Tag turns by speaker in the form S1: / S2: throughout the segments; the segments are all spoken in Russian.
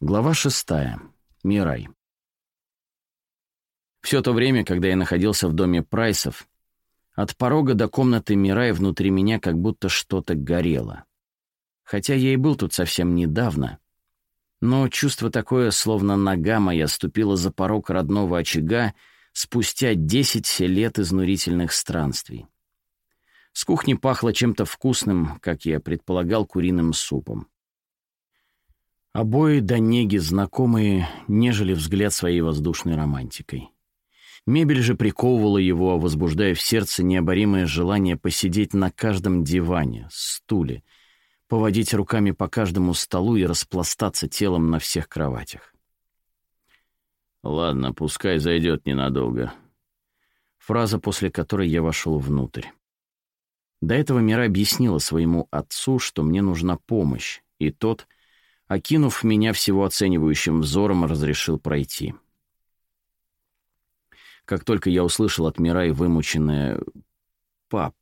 S1: Глава шестая. Мирай. Все то время, когда я находился в доме Прайсов, от порога до комнаты Мирай внутри меня как будто что-то горело. Хотя я и был тут совсем недавно, но чувство такое, словно нога моя ступила за порог родного очага спустя десять лет изнурительных странствий. С кухни пахло чем-то вкусным, как я предполагал, куриным супом. Обои до неги знакомые, нежели взгляд своей воздушной романтикой. Мебель же приковывала его, возбуждая в сердце необоримое желание посидеть на каждом диване, стуле, поводить руками по каждому столу и распластаться телом на всех кроватях. «Ладно, пускай зайдет ненадолго». Фраза, после которой я вошел внутрь. До этого Мира объяснила своему отцу, что мне нужна помощь, и тот — окинув меня всего оценивающим взором, разрешил пройти. Как только я услышал от Мирай вымученное «Пап,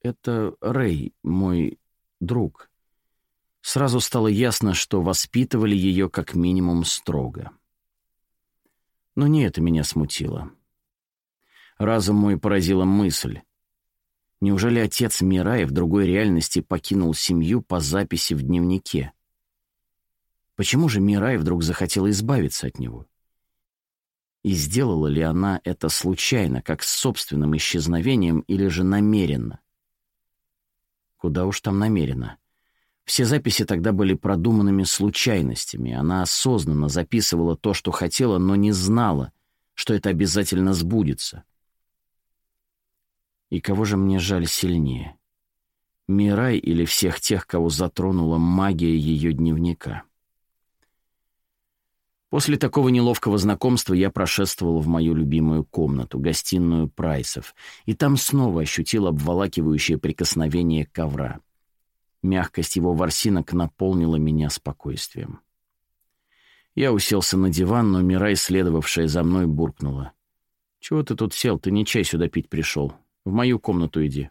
S1: это Рэй, мой друг», сразу стало ясно, что воспитывали ее как минимум строго. Но не это меня смутило. Разум мой поразила мысль. Неужели отец Мирай в другой реальности покинул семью по записи в дневнике? Почему же Мирай вдруг захотела избавиться от него? И сделала ли она это случайно, как с собственным исчезновением, или же намеренно? Куда уж там намеренно. Все записи тогда были продуманными случайностями. Она осознанно записывала то, что хотела, но не знала, что это обязательно сбудется. И кого же мне жаль сильнее? Мирай или всех тех, кого затронула магия ее дневника? После такого неловкого знакомства я прошествовал в мою любимую комнату, гостиную Прайсов, и там снова ощутил обволакивающее прикосновение ковра. Мягкость его ворсинок наполнила меня спокойствием. Я уселся на диван, но Мирай, следовавшая за мной, буркнула. «Чего ты тут сел? Ты не чай сюда пить пришел. В мою комнату иди».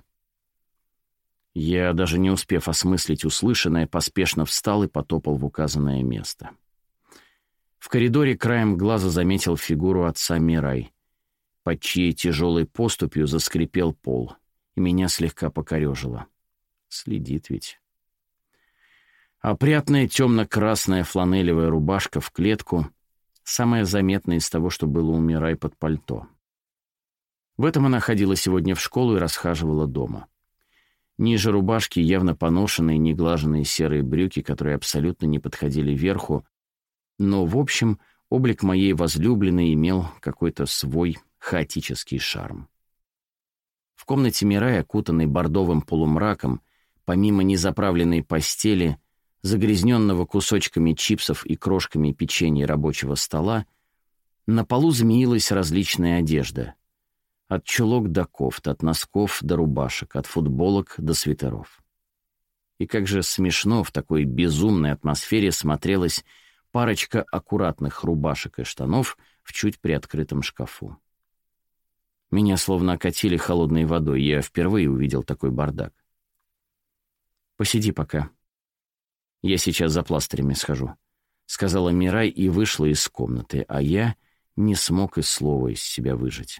S1: Я, даже не успев осмыслить услышанное, поспешно встал и потопал в указанное место. — в коридоре краем глаза заметил фигуру отца Мирай, под чьей тяжелой поступью заскрипел пол, и меня слегка покорежило. Следит ведь. Опрятная темно-красная фланелевая рубашка в клетку — самая заметная из того, что было у Мирай под пальто. В этом она ходила сегодня в школу и расхаживала дома. Ниже рубашки явно поношенные, неглаженные серые брюки, которые абсолютно не подходили верху, но, в общем, облик моей возлюбленной имел какой-то свой хаотический шарм. В комнате Мирай, окутанной бордовым полумраком, помимо незаправленной постели, загрязненного кусочками чипсов и крошками печенья рабочего стола, на полу змеилась различная одежда. От чулок до кофт, от носков до рубашек, от футболок до свитеров. И как же смешно в такой безумной атмосфере смотрелась парочка аккуратных рубашек и штанов в чуть приоткрытом шкафу. Меня словно окатили холодной водой, я впервые увидел такой бардак. «Посиди пока. Я сейчас за пластырями схожу», — сказала Мирай и вышла из комнаты, а я не смог и слова из себя выжить.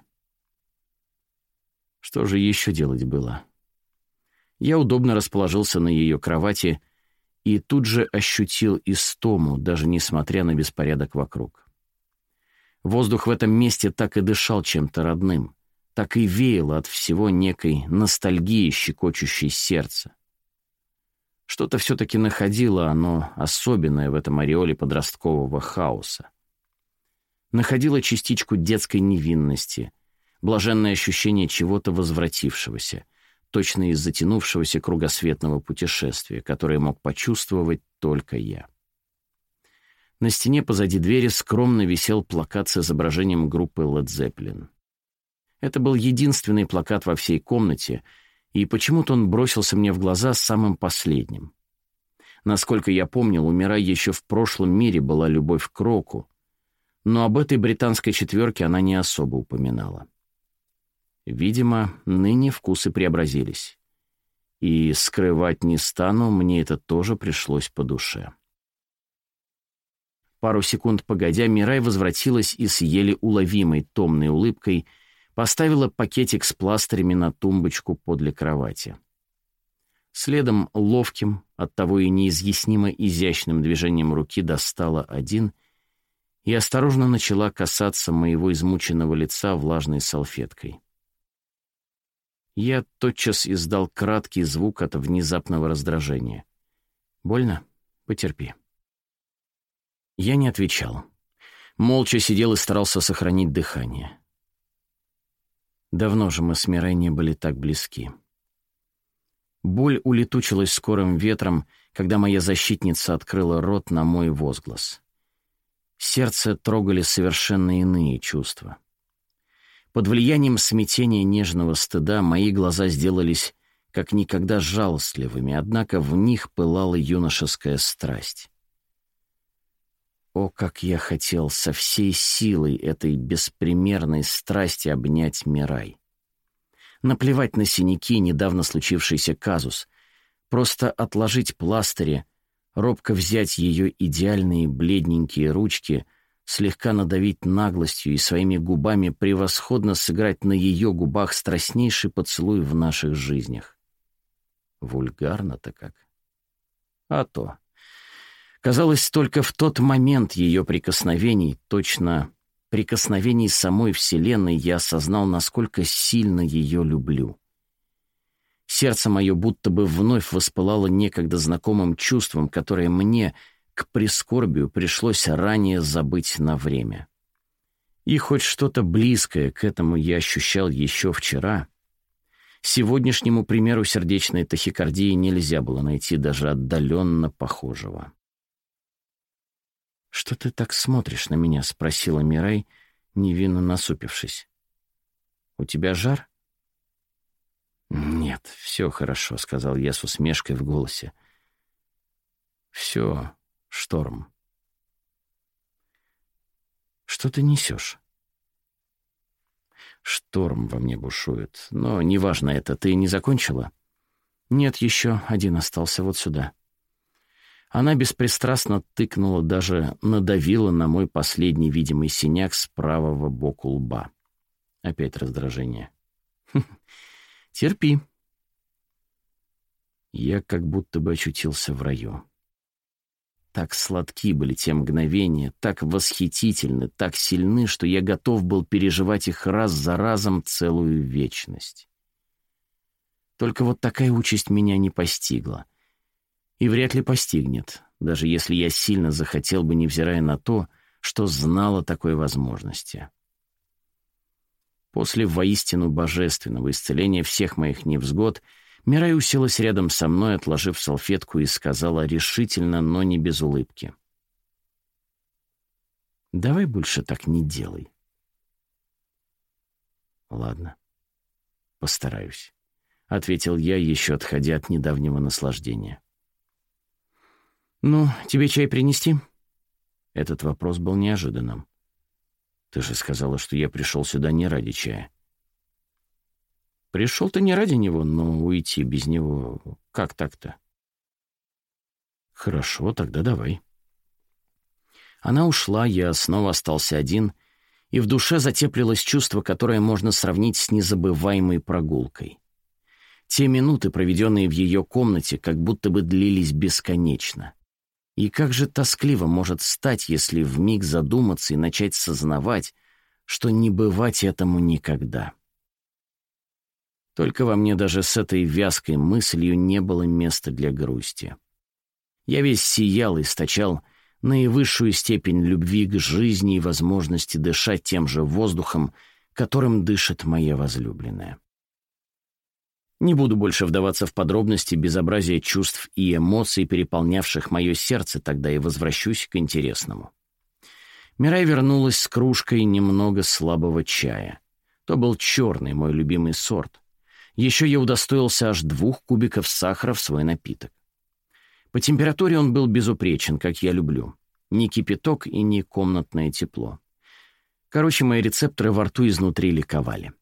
S1: Что же еще делать было? Я удобно расположился на ее кровати — и тут же ощутил истому, даже несмотря на беспорядок вокруг. Воздух в этом месте так и дышал чем-то родным, так и веяло от всего некой ностальгии, щекочущей сердце. Что-то все-таки находило оно особенное в этом ореоле подросткового хаоса. Находило частичку детской невинности, блаженное ощущение чего-то возвратившегося — точно из затянувшегося кругосветного путешествия, которое мог почувствовать только я. На стене позади двери скромно висел плакат с изображением группы Led Zeppelin. Это был единственный плакат во всей комнате, и почему-то он бросился мне в глаза самым последним. Насколько я помнил, умирая еще в прошлом мире была любовь к року, но об этой британской четверке она не особо упоминала. Видимо, ныне вкусы преобразились. И скрывать не стану, мне это тоже пришлось по душе. Пару секунд погодя, Мирай возвратилась и с еле уловимой томной улыбкой поставила пакетик с пластырями на тумбочку подле кровати. Следом ловким, оттого и неизъяснимо изящным движением руки достала один и осторожно начала касаться моего измученного лица влажной салфеткой. Я тотчас издал краткий звук от внезапного раздражения. «Больно? Потерпи». Я не отвечал. Молча сидел и старался сохранить дыхание. Давно же мы с Мирой не были так близки. Боль улетучилась скорым ветром, когда моя защитница открыла рот на мой возглас. Сердце трогали совершенно иные чувства. Под влиянием смятения нежного стыда мои глаза сделались как никогда жалостливыми, однако в них пылала юношеская страсть. О, как я хотел со всей силой этой беспримерной страсти обнять Мирай. Наплевать на синяки, недавно случившийся казус. Просто отложить пластыри, робко взять ее идеальные бледненькие ручки, слегка надавить наглостью и своими губами превосходно сыграть на ее губах страстнейший поцелуй в наших жизнях. Вульгарно-то как. А то. Казалось, только в тот момент ее прикосновений, точно прикосновений самой Вселенной я осознал, насколько сильно ее люблю. Сердце мое будто бы вновь воспылало некогда знакомым чувством, которое мне, к прискорбию, пришлось ранее забыть на время. И хоть что-то близкое к этому я ощущал еще вчера, сегодняшнему примеру сердечной тахикардии нельзя было найти даже отдаленно похожего. «Что ты так смотришь на меня?» — спросила Мирай, невинно насупившись. «У тебя жар?» «Нет, все хорошо», — сказал я с усмешкой в голосе. «Все, шторм». «Что ты несешь?» «Шторм во мне бушует. Но неважно это, ты не закончила?» «Нет, еще один остался вот сюда». Она беспристрастно тыкнула, даже надавила на мой последний видимый синяк с правого боку лба. Опять раздражение. Терпи. Я как будто бы очутился в раю. Так сладки были те мгновения, так восхитительны, так сильны, что я готов был переживать их раз за разом целую вечность. Только вот такая участь меня не постигла — и вряд ли постигнет, даже если я сильно захотел бы, невзирая на то, что знал о такой возможности. После воистину божественного исцеления всех моих невзгод Мирай уселась рядом со мной, отложив салфетку, и сказала решительно, но не без улыбки. «Давай больше так не делай». «Ладно, постараюсь», — ответил я, еще отходя от недавнего наслаждения. «Ну, тебе чай принести?» Этот вопрос был неожиданным. «Ты же сказала, что я пришел сюда не ради чая». «Пришел-то не ради него, но уйти без него... Как так-то?» «Хорошо, тогда давай». Она ушла, я снова остался один, и в душе затеплилось чувство, которое можно сравнить с незабываемой прогулкой. Те минуты, проведенные в ее комнате, как будто бы длились бесконечно. И как же тоскливо может стать, если вмиг задуматься и начать сознавать, что не бывать этому никогда. Только во мне даже с этой вязкой мыслью не было места для грусти. Я весь сиял и источал наивысшую степень любви к жизни и возможности дышать тем же воздухом, которым дышит моя возлюбленная. Не буду больше вдаваться в подробности безобразия чувств и эмоций, переполнявших мое сердце тогда, и возвращусь к интересному. Мирай вернулась с кружкой немного слабого чая. То был черный, мой любимый сорт. Еще я удостоился аж двух кубиков сахара в свой напиток. По температуре он был безупречен, как я люблю. Ни кипяток и ни комнатное тепло. Короче, мои рецепторы во рту изнутри ликовали.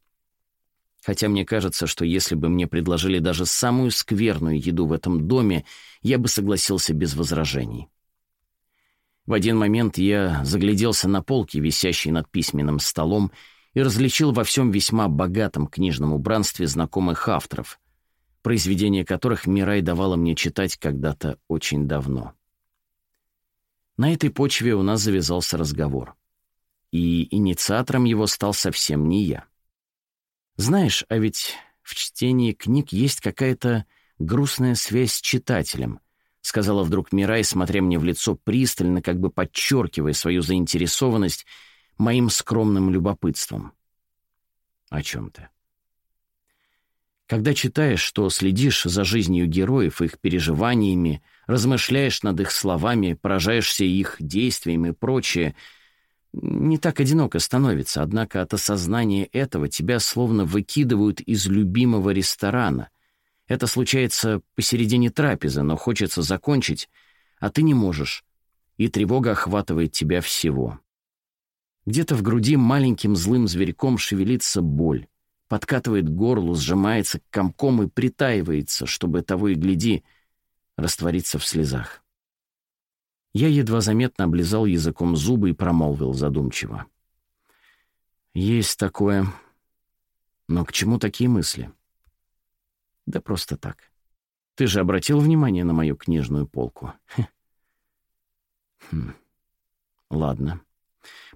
S1: Хотя мне кажется, что если бы мне предложили даже самую скверную еду в этом доме, я бы согласился без возражений. В один момент я загляделся на полке, висящей над письменным столом, и различил во всем весьма богатом книжном убранстве знакомых авторов, произведения которых Мирай давала мне читать когда-то очень давно. На этой почве у нас завязался разговор. И инициатором его стал совсем не я. Знаешь, а ведь в чтении книг есть какая-то грустная связь с читателем, сказала вдруг Мирай, смотря мне в лицо пристально, как бы подчеркивая свою заинтересованность моим скромным любопытством. О чем ты? Когда читаешь, что следишь за жизнью героев, их переживаниями, размышляешь над их словами, поражаешься их действиями и прочее, не так одиноко становится, однако от осознания этого тебя словно выкидывают из любимого ресторана. Это случается посередине трапезы, но хочется закончить, а ты не можешь, и тревога охватывает тебя всего. Где-то в груди маленьким злым зверьком шевелится боль подкатывает к горлу, сжимается комком и притаивается, чтобы того и гляди, раствориться в слезах. Я едва заметно облизал языком зубы и промолвил задумчиво. «Есть такое. Но к чему такие мысли?» «Да просто так. Ты же обратил внимание на мою книжную полку?» «Хм. Ладно.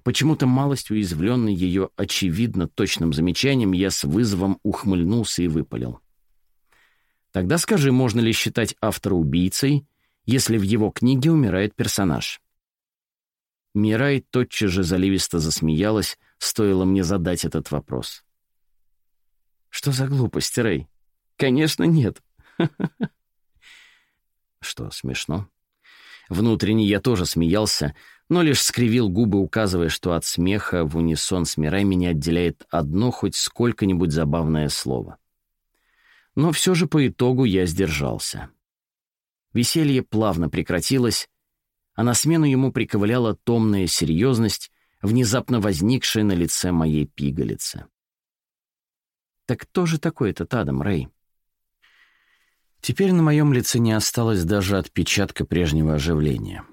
S1: Почему-то малость уязвленный ее очевидно точным замечанием, я с вызовом ухмыльнулся и выпалил. Тогда скажи, можно ли считать автора убийцей, если в его книге умирает персонаж? Мирай тотчас же заливисто засмеялась, стоило мне задать этот вопрос. «Что за глупость, Рэй? Конечно, нет». Что, смешно? Внутренне я тоже смеялся, но лишь скривил губы, указывая, что от смеха в унисон с Мирай меня отделяет одно хоть сколько-нибудь забавное слово. Но все же по итогу я сдержался. Веселье плавно прекратилось, а на смену ему приковыляла томная серьезность, внезапно возникшая на лице моей пигалицы. «Так кто же такой этот Адам, Рэй?» Теперь на моем лице не осталось даже отпечатка прежнего оживления.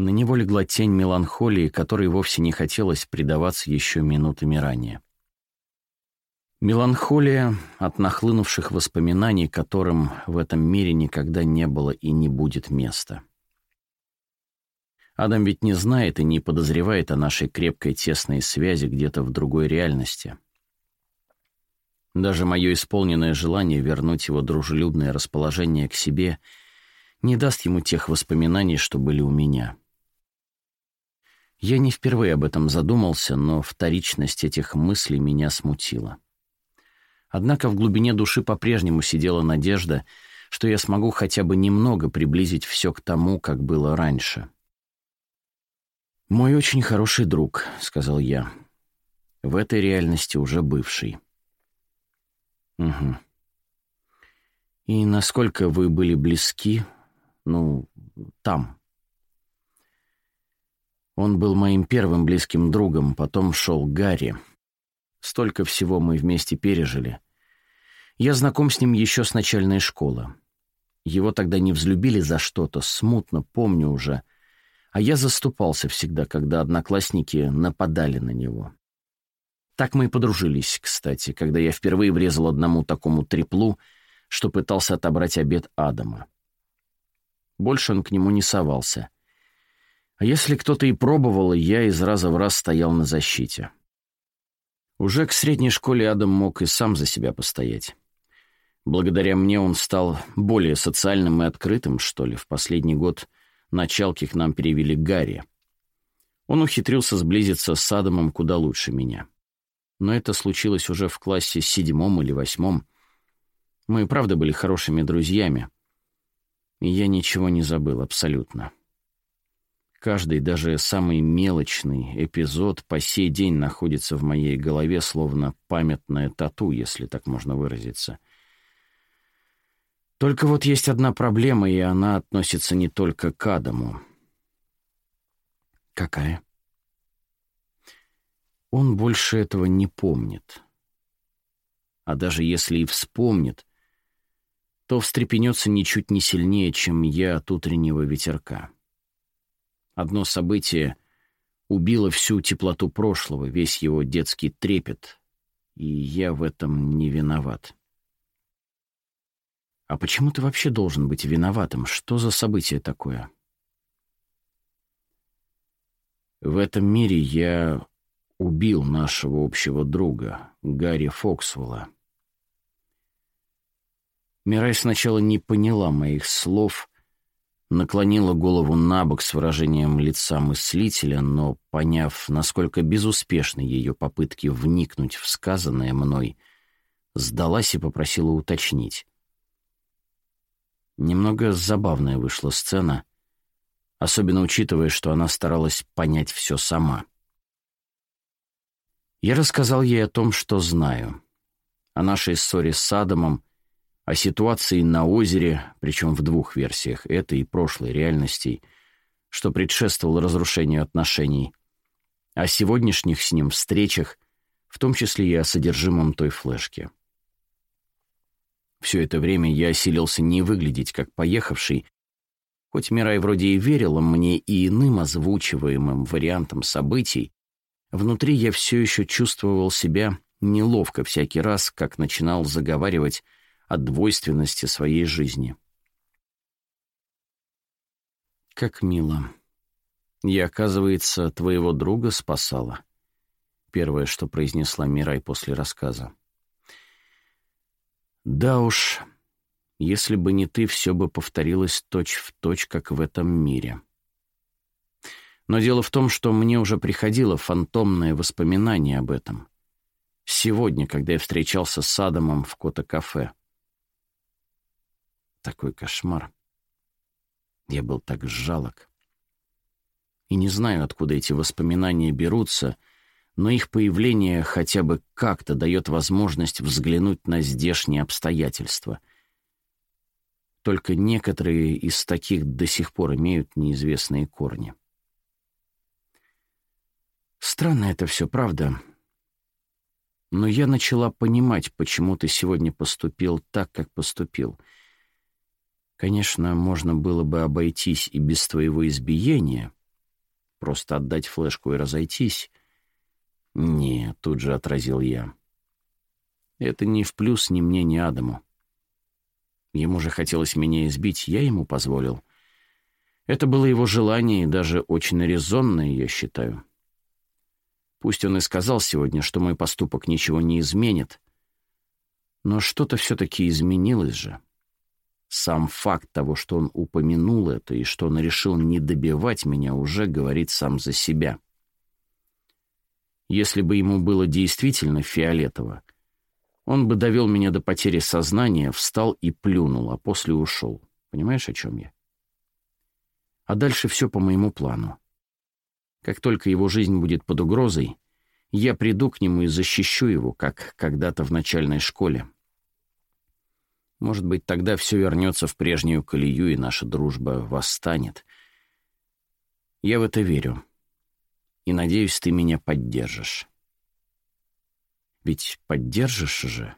S1: На него легла тень меланхолии, которой вовсе не хотелось предаваться еще минутами ранее. Меланхолия от нахлынувших воспоминаний, которым в этом мире никогда не было и не будет места. Адам ведь не знает и не подозревает о нашей крепкой тесной связи где-то в другой реальности. Даже мое исполненное желание вернуть его дружелюбное расположение к себе не даст ему тех воспоминаний, что были у меня. Я не впервые об этом задумался, но вторичность этих мыслей меня смутила. Однако в глубине души по-прежнему сидела надежда, что я смогу хотя бы немного приблизить все к тому, как было раньше. «Мой очень хороший друг», — сказал я. «В этой реальности уже бывший». «Угу. И насколько вы были близки, ну, там?» Он был моим первым близким другом, потом шел Гарри. Столько всего мы вместе пережили. Я знаком с ним еще с начальной школы. Его тогда не взлюбили за что-то, смутно помню уже. А я заступался всегда, когда одноклассники нападали на него. Так мы и подружились, кстати, когда я впервые врезал одному такому треплу, что пытался отобрать обед Адама. Больше он к нему не совался — а если кто-то и пробовал, я из раза в раз стоял на защите. Уже к средней школе Адам мог и сам за себя постоять. Благодаря мне он стал более социальным и открытым, что ли. В последний год началки к нам перевели Гарри. Он ухитрился сблизиться с Адамом куда лучше меня. Но это случилось уже в классе седьмом или восьмом. Мы и правда были хорошими друзьями. И я ничего не забыл абсолютно. Каждый, даже самый мелочный эпизод по сей день находится в моей голове, словно памятное тату, если так можно выразиться. Только вот есть одна проблема, и она относится не только к Адаму. Какая? Он больше этого не помнит. А даже если и вспомнит, то встрепенется ничуть не сильнее, чем я от утреннего ветерка. Одно событие убило всю теплоту прошлого, весь его детский трепет, и я в этом не виноват. А почему ты вообще должен быть виноватым? Что за событие такое? В этом мире я убил нашего общего друга, Гарри Фоксвелла. Мирай сначала не поняла моих слов, наклонила голову на бок с выражением лица мыслителя, но, поняв, насколько безуспешны ее попытки вникнуть в сказанное мной, сдалась и попросила уточнить. Немного забавная вышла сцена, особенно учитывая, что она старалась понять все сама. Я рассказал ей о том, что знаю. О нашей ссоре с Адамом, о ситуации на озере, причем в двух версиях, этой и прошлой реальностей, что предшествовало разрушению отношений, о сегодняшних с ним встречах, в том числе и о содержимом той флешки. Все это время я осилился не выглядеть как поехавший, хоть Мирай вроде и верила мне и иным озвучиваемым вариантам событий, Внутри я все еще чувствовал себя неловко всякий раз, как начинал заговаривать о двойственности своей жизни. «Как мило. Я, оказывается, твоего друга спасала», — первое, что произнесла Мирай после рассказа. «Да уж, если бы не ты, все бы повторилось точь-в-точь, точь, как в этом мире». Но дело в том, что мне уже приходило фантомное воспоминание об этом. Сегодня, когда я встречался с Адамом в Кота-кафе. Такой кошмар. Я был так жалок. И не знаю, откуда эти воспоминания берутся, но их появление хотя бы как-то дает возможность взглянуть на здешние обстоятельства. Только некоторые из таких до сих пор имеют неизвестные корни. Странно это все, правда. Но я начала понимать, почему ты сегодня поступил так, как поступил. Конечно, можно было бы обойтись и без твоего избиения, просто отдать флешку и разойтись. Не, тут же отразил я. Это ни в плюс ни мне, ни Адаму. Ему же хотелось меня избить, я ему позволил. Это было его желание и даже очень резонное, я считаю. Пусть он и сказал сегодня, что мой поступок ничего не изменит, но что-то все-таки изменилось же. Сам факт того, что он упомянул это и что он решил не добивать меня, уже говорит сам за себя. Если бы ему было действительно фиолетово, он бы довел меня до потери сознания, встал и плюнул, а после ушел. Понимаешь, о чем я? А дальше все по моему плану. Как только его жизнь будет под угрозой, я приду к нему и защищу его, как когда-то в начальной школе. Может быть, тогда все вернется в прежнюю колею, и наша дружба восстанет. Я в это верю. И надеюсь, ты меня поддержишь. Ведь поддержишь же?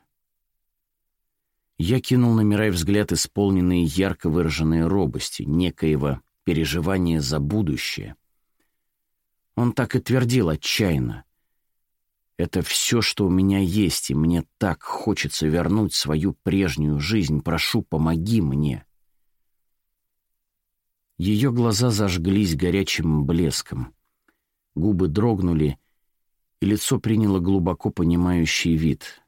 S1: Я кинул на Мирай взгляд, исполненный ярко выраженной робости, некоего переживания за будущее — он так и твердил отчаянно. «Это все, что у меня есть, и мне так хочется вернуть свою прежнюю жизнь. Прошу, помоги мне». Ее глаза зажглись горячим блеском. Губы дрогнули, и лицо приняло глубоко понимающий вид,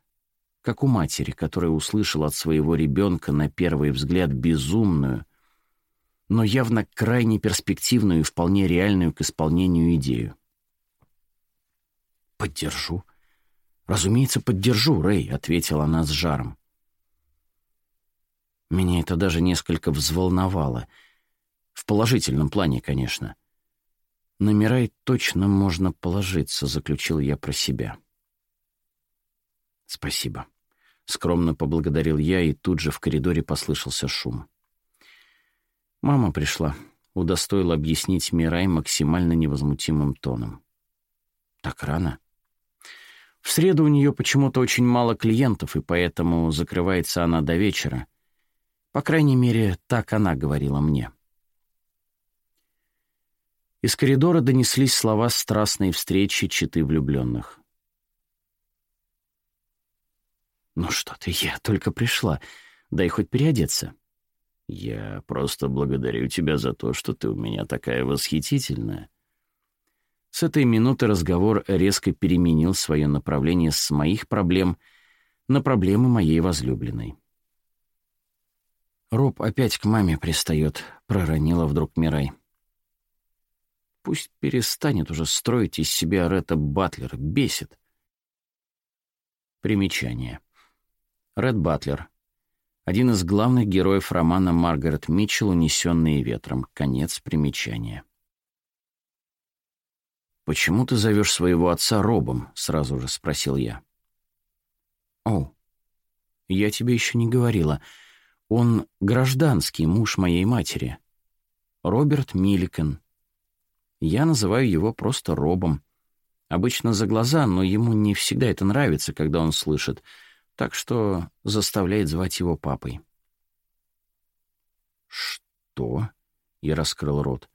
S1: как у матери, которая услышала от своего ребенка на первый взгляд безумную, но явно крайне перспективную и вполне реальную к исполнению идею. «Поддержу. Разумеется, поддержу, Рэй», — ответила она с жаром. Меня это даже несколько взволновало. В положительном плане, конечно. На Мирай точно можно положиться, заключил я про себя. «Спасибо». Скромно поблагодарил я, и тут же в коридоре послышался шум. Мама пришла, удостоила объяснить Мирай максимально невозмутимым тоном. «Так рано?» В среду у нее почему-то очень мало клиентов, и поэтому закрывается она до вечера. По крайней мере, так она говорила мне. Из коридора донеслись слова страстной встречи читы влюбленных. «Ну что ты, я только пришла. Дай хоть переодеться». «Я просто благодарю тебя за то, что ты у меня такая восхитительная». С этой минуты разговор резко переменил свое направление с моих проблем на проблемы моей возлюбленной. «Роб опять к маме пристает», — проронила вдруг Мирай. «Пусть перестанет уже строить из себя Ретта Батлера. Бесит». Примечание. Ред Батлер. Один из главных героев романа Маргарет Митчелл «Унесенные ветром». Конец примечания. «Почему ты зовешь своего отца Робом?» — сразу же спросил я. «О, я тебе еще не говорила. Он гражданский муж моей матери. Роберт Милликан. Я называю его просто Робом. Обычно за глаза, но ему не всегда это нравится, когда он слышит — так что заставляет звать его папой. «Что?» — я раскрыл рот.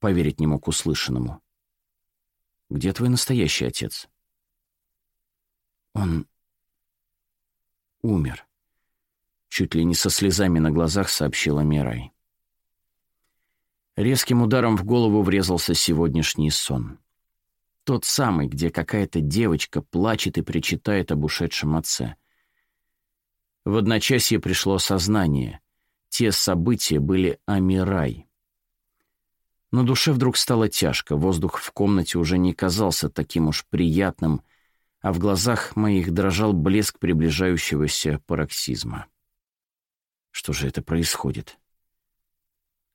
S1: Поверить не мог услышанному. «Где твой настоящий отец?» «Он умер», — чуть ли не со слезами на глазах сообщила Мирай. Резким ударом в голову врезался сегодняшний сон. Тот самый, где какая-то девочка плачет и причитает об ушедшем отце. В одночасье пришло сознание. Те события были Амирай. На душе вдруг стало тяжко, воздух в комнате уже не казался таким уж приятным, а в глазах моих дрожал блеск приближающегося пароксизма. Что же это происходит?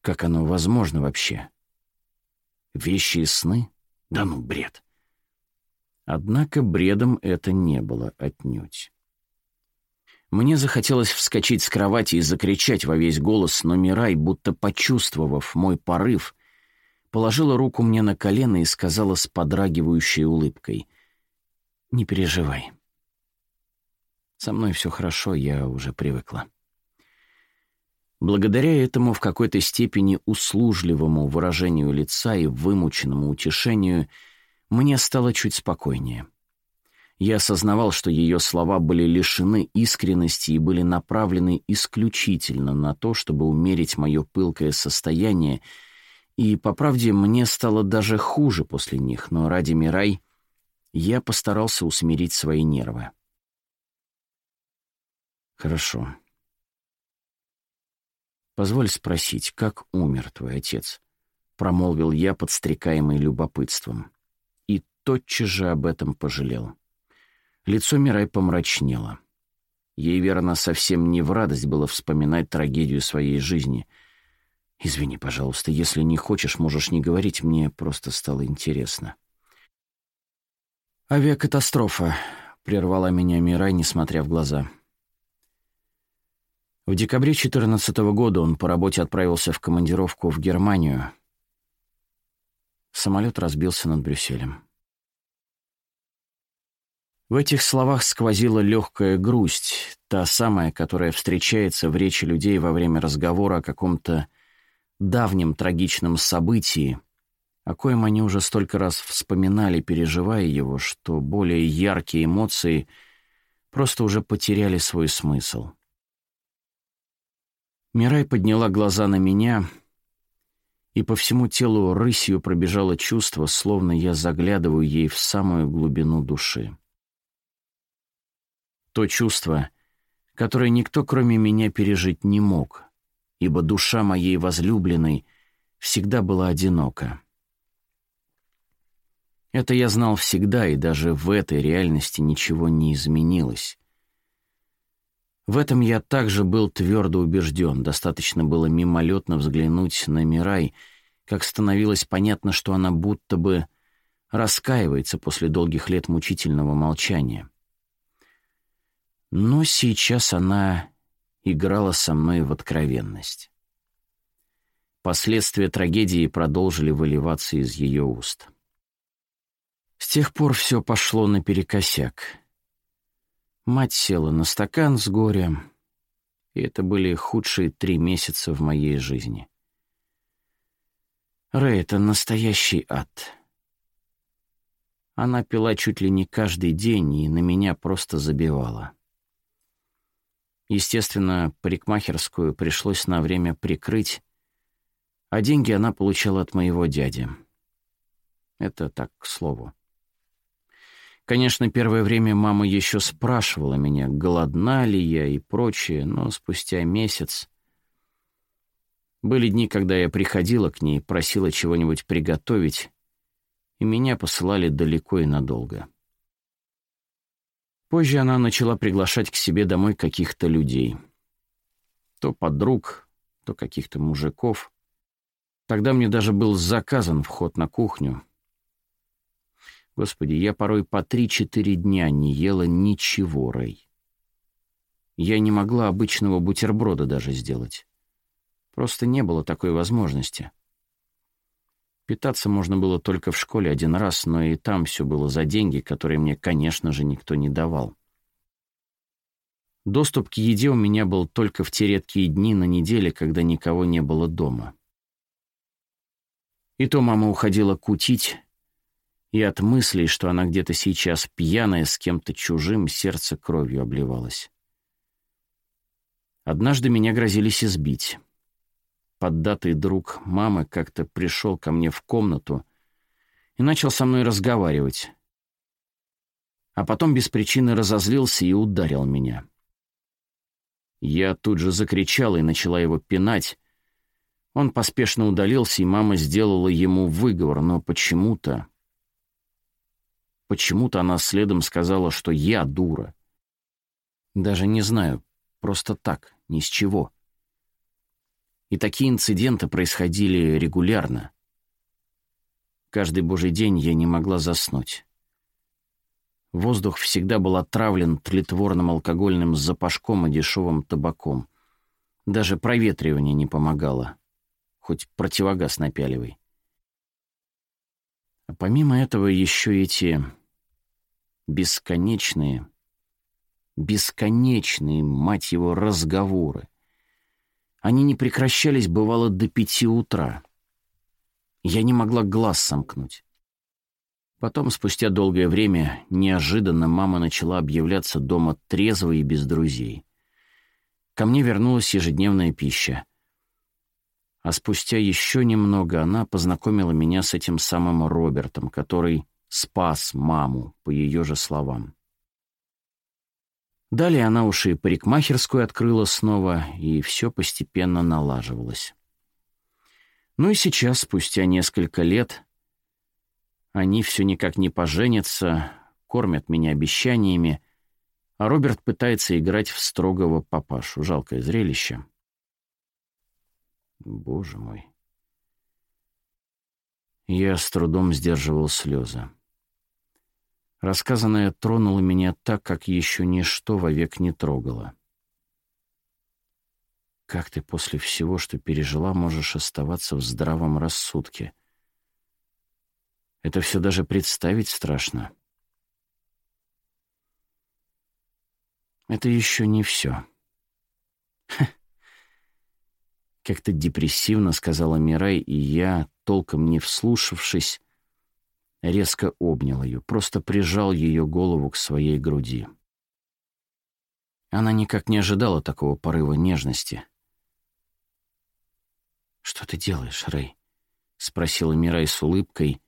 S1: Как оно возможно вообще? Вещи и сны? Да ну, бред. Однако бредом это не было отнюдь. Мне захотелось вскочить с кровати и закричать во весь голос, но Мирай, будто почувствовав мой порыв, положила руку мне на колено и сказала с подрагивающей улыбкой, «Не переживай. Со мной все хорошо, я уже привыкла». Благодаря этому в какой-то степени услужливому выражению лица и вымученному утешению мне стало чуть спокойнее. Я осознавал, что ее слова были лишены искренности и были направлены исключительно на то, чтобы умерить мое пылкое состояние, и, по правде, мне стало даже хуже после них, но ради Мирай я постарался усмирить свои нервы. «Хорошо», «Позволь спросить, как умер твой отец?» — промолвил я, подстрекаемый любопытством. И тотчас же об этом пожалел. Лицо Мирай помрачнело. Ей, верно, совсем не в радость было вспоминать трагедию своей жизни. «Извини, пожалуйста, если не хочешь, можешь не говорить, мне просто стало интересно». «Авиакатастрофа», — прервала меня Мирай, несмотря в глаза. В декабре 2014 года он по работе отправился в командировку в Германию. Самолет разбился над Брюсселем. В этих словах сквозила легкая грусть, та самая, которая встречается в речи людей во время разговора о каком-то давнем трагичном событии, о коем они уже столько раз вспоминали, переживая его, что более яркие эмоции просто уже потеряли свой смысл. Мирай подняла глаза на меня, и по всему телу рысью пробежало чувство, словно я заглядываю ей в самую глубину души. То чувство, которое никто, кроме меня, пережить не мог, ибо душа моей возлюбленной всегда была одинока. Это я знал всегда, и даже в этой реальности ничего не изменилось. В этом я также был твердо убежден. Достаточно было мимолетно взглянуть на Мирай, как становилось понятно, что она будто бы раскаивается после долгих лет мучительного молчания. Но сейчас она играла со мной в откровенность. Последствия трагедии продолжили выливаться из ее уст. С тех пор все пошло наперекосяк. Мать села на стакан с горем, и это были худшие три месяца в моей жизни. Рэй, это настоящий ад. Она пила чуть ли не каждый день и на меня просто забивала. Естественно, парикмахерскую пришлось на время прикрыть, а деньги она получала от моего дяди. Это так, к слову. Конечно, первое время мама еще спрашивала меня, голодна ли я и прочее, но спустя месяц... Были дни, когда я приходила к ней, просила чего-нибудь приготовить, и меня посылали далеко и надолго. Позже она начала приглашать к себе домой каких-то людей. То подруг, то каких-то мужиков. Тогда мне даже был заказан вход на кухню, Господи, я порой по три-четыре дня не ела ничего, Рэй. Я не могла обычного бутерброда даже сделать. Просто не было такой возможности. Питаться можно было только в школе один раз, но и там все было за деньги, которые мне, конечно же, никто не давал. Доступ к еде у меня был только в те редкие дни на неделе, когда никого не было дома. И то мама уходила кутить, и от мыслей, что она где-то сейчас пьяная с кем-то чужим, сердце кровью обливалось. Однажды меня грозились избить. Поддатый друг мамы как-то пришел ко мне в комнату и начал со мной разговаривать. А потом без причины разозлился и ударил меня. Я тут же закричала и начала его пинать. Он поспешно удалился, и мама сделала ему выговор, но почему-то Почему-то она следом сказала, что я дура. Даже не знаю, просто так, ни с чего. И такие инциденты происходили регулярно. Каждый божий день я не могла заснуть. Воздух всегда был отравлен тлетворным алкогольным запашком и дешевым табаком. Даже проветривание не помогало. Хоть противогаз напяливай. А помимо этого еще эти бесконечные, бесконечные, мать его, разговоры. Они не прекращались, бывало, до пяти утра. Я не могла глаз сомкнуть. Потом, спустя долгое время, неожиданно мама начала объявляться дома трезвой и без друзей. Ко мне вернулась ежедневная пища. А спустя еще немного она познакомила меня с этим самым Робертом, который спас маму, по ее же словам. Далее она уж и парикмахерскую открыла снова, и все постепенно налаживалось. Ну и сейчас, спустя несколько лет, они все никак не поженятся, кормят меня обещаниями, а Роберт пытается играть в строгого папашу. Жалкое зрелище. Боже мой. Я с трудом сдерживал слезы. Рассказанное тронуло меня так, как еще ничто вовек не трогало. Как ты после всего, что пережила, можешь оставаться в здравом рассудке? Это все даже представить страшно. Это еще не все. Как-то депрессивно сказала Мирай, и я, толком не вслушавшись, резко обнял ее, просто прижал ее голову к своей груди. Она никак не ожидала такого порыва нежности. «Что ты делаешь, Рэй?» — спросила Мирай с улыбкой,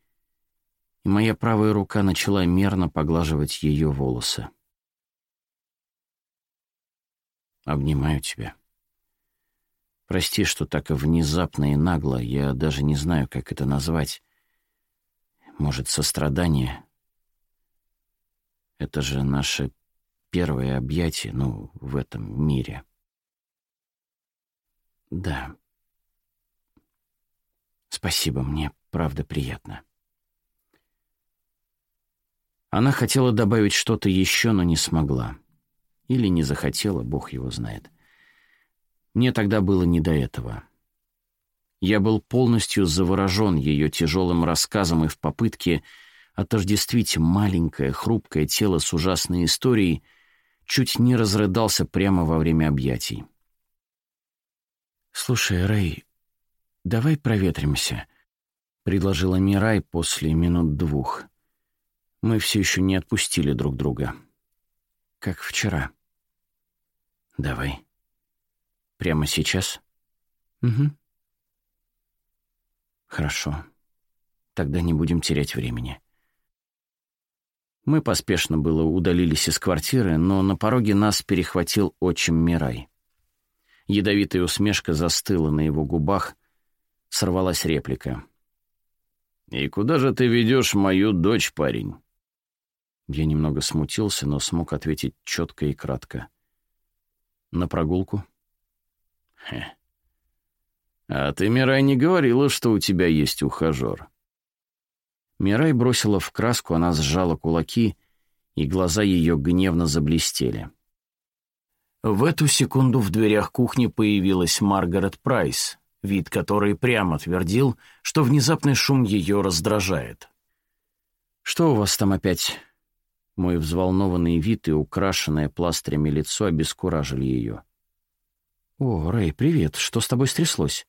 S1: и моя правая рука начала мерно поглаживать ее волосы. «Обнимаю тебя. Прости, что так внезапно и нагло, я даже не знаю, как это назвать. Может, сострадание? Это же наше первое объятие, ну, в этом мире. Да. Спасибо, мне правда приятно. Она хотела добавить что-то еще, но не смогла. Или не захотела, бог его знает. Мне тогда было не до этого. Я был полностью заворожен ее тяжелым рассказом и в попытке отождествить маленькое, хрупкое тело с ужасной историей, чуть не разрыдался прямо во время объятий. «Слушай, Рэй, давай проветримся. — предложила Мирай после минут двух. Мы все еще не отпустили друг друга. Как вчера. Давай. Прямо сейчас? Угу. Хорошо. Тогда не будем терять времени. Мы поспешно было удалились из квартиры, но на пороге нас перехватил отчим Мирай. Ядовитая усмешка застыла на его губах, сорвалась реплика. «И куда же ты ведешь мою дочь, парень?» Я немного смутился, но смог ответить четко и кратко. «На прогулку?» «Хе. А ты, Мирай, не говорила, что у тебя есть ухажер?» Мирай бросила в краску, она сжала кулаки, и глаза ее гневно заблестели. В эту секунду в дверях кухни появилась Маргарет Прайс, вид которой прямо твердил, что внезапный шум ее раздражает. «Что у вас там опять?» Мой взволнованный вид и украшенное пластырями лицо обескуражили ее. «О, Рэй, привет. Что с тобой стряслось?»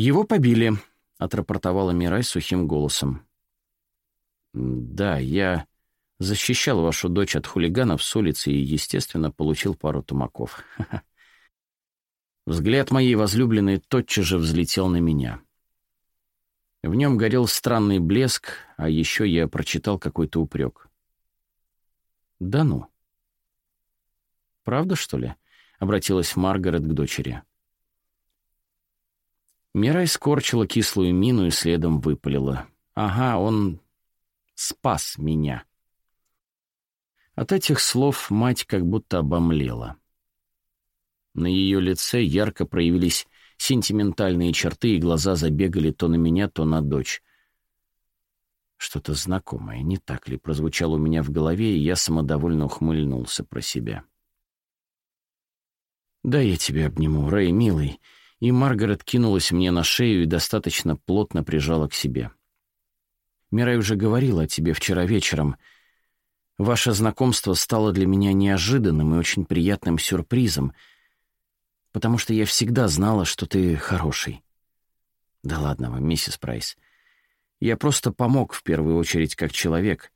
S1: «Его побили», — отрапортовала Мирай сухим голосом. «Да, я защищал вашу дочь от хулиганов с улицы и, естественно, получил пару тумаков. Взгляд моей возлюбленной тотчас же взлетел на меня. В нем горел странный блеск, а еще я прочитал какой-то упрек. «Да ну». «Правда, что ли?» — обратилась Маргарет к дочери. Мирай скорчила кислую мину и следом выпалила. «Ага, он спас меня». От этих слов мать как будто обомлела. На ее лице ярко проявились сентиментальные черты, и глаза забегали то на меня, то на дочь. Что-то знакомое, не так ли, прозвучало у меня в голове, и я самодовольно ухмыльнулся про себя. «Да я тебя обниму, Рэй, милый», и Маргарет кинулась мне на шею и достаточно плотно прижала к себе. «Мирай уже говорила о тебе вчера вечером. Ваше знакомство стало для меня неожиданным и очень приятным сюрпризом, потому что я всегда знала, что ты хороший». «Да ладно вам, миссис Прайс. Я просто помог в первую очередь как человек,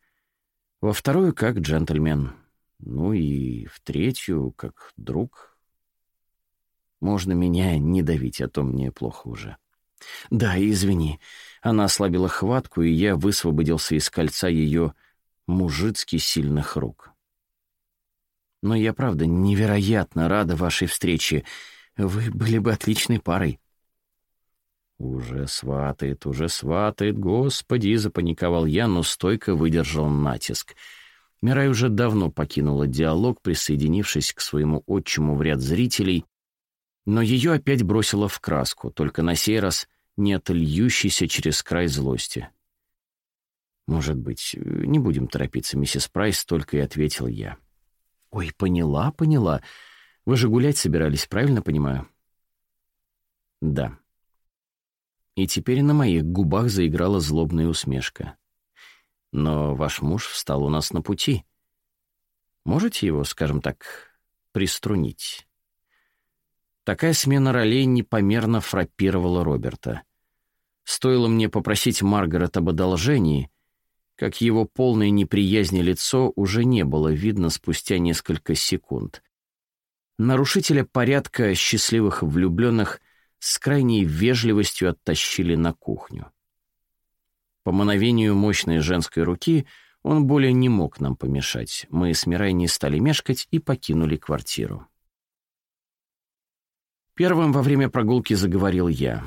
S1: во вторую — как джентльмен, ну и в третью — как друг. Можно меня не давить, а то мне плохо уже. Да, извини. Она ослабила хватку, и я высвободился из кольца ее мужицки сильных рук. Но я, правда, невероятно рада вашей встрече. Вы были бы отличной парой. «Уже сватает, уже сватает, господи!» — запаниковал я, но стойко выдержал натиск. Мирай уже давно покинула диалог, присоединившись к своему отчиму в ряд зрителей, но ее опять бросило в краску, только на сей раз не от через край злости. «Может быть, не будем торопиться, миссис Прайс», — только и ответил я. «Ой, поняла, поняла. Вы же гулять собирались, правильно понимаю?» «Да», и теперь на моих губах заиграла злобная усмешка. «Но ваш муж встал у нас на пути. Можете его, скажем так, приструнить?» Такая смена ролей непомерно фраппировала Роберта. Стоило мне попросить Маргарет об одолжении, как его полное неприязни лицо уже не было видно спустя несколько секунд. Нарушителя порядка счастливых влюбленных с крайней вежливостью оттащили на кухню. По мановению мощной женской руки он более не мог нам помешать. Мы с Мирай не стали мешкать и покинули квартиру. Первым во время прогулки заговорил я.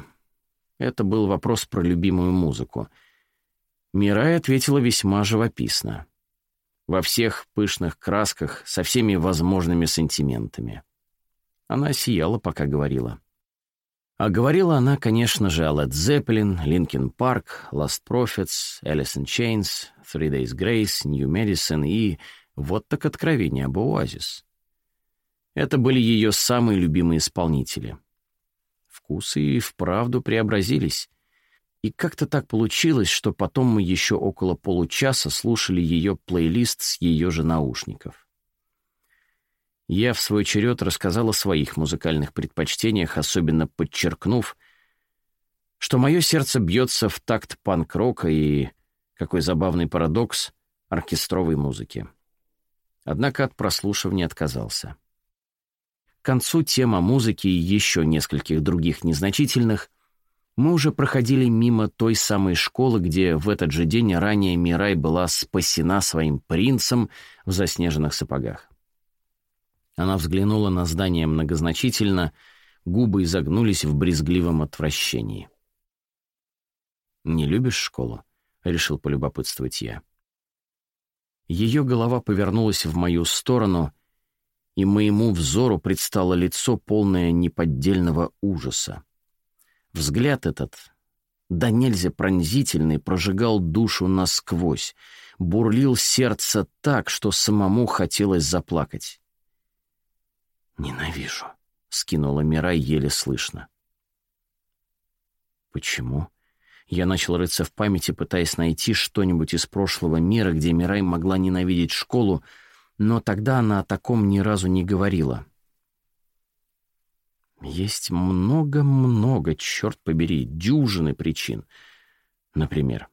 S1: Это был вопрос про любимую музыку. Мирай ответила весьма живописно. Во всех пышных красках, со всеми возможными сантиментами. Она сияла, пока говорила. А говорила она, конечно же, о Led Zeppelin, Linkin Park, Last Prophets, Alice in Chains, Three Days Grace, New Medicine и вот так откровение об Oasis. Это были ее самые любимые исполнители. Вкусы и вправду преобразились. И как-то так получилось, что потом мы еще около получаса слушали ее плейлист с ее же наушников. Я в свой черед рассказал о своих музыкальных предпочтениях, особенно подчеркнув, что мое сердце бьется в такт панк-рока и, какой забавный парадокс, оркестровой музыки. Однако от прослушивания отказался. Концу тема музыки и еще нескольких других незначительных мы уже проходили мимо той самой школы, где в этот же день ранее Мирай была спасена своим принцем в заснеженных сапогах. Она взглянула на здание многозначительно, губы изогнулись в брезгливом отвращении. «Не любишь школу?» — решил полюбопытствовать я. Ее голова повернулась в мою сторону, и моему взору предстало лицо, полное неподдельного ужаса. Взгляд этот, да нельзя пронзительный, прожигал душу насквозь, бурлил сердце так, что самому хотелось заплакать. «Ненавижу», — скинула Мирай еле слышно. «Почему?» Я начал рыться в памяти, пытаясь найти что-нибудь из прошлого мира, где Мирай могла ненавидеть школу, но тогда она о таком ни разу не говорила. Есть много-много, черт побери, дюжины причин. Например.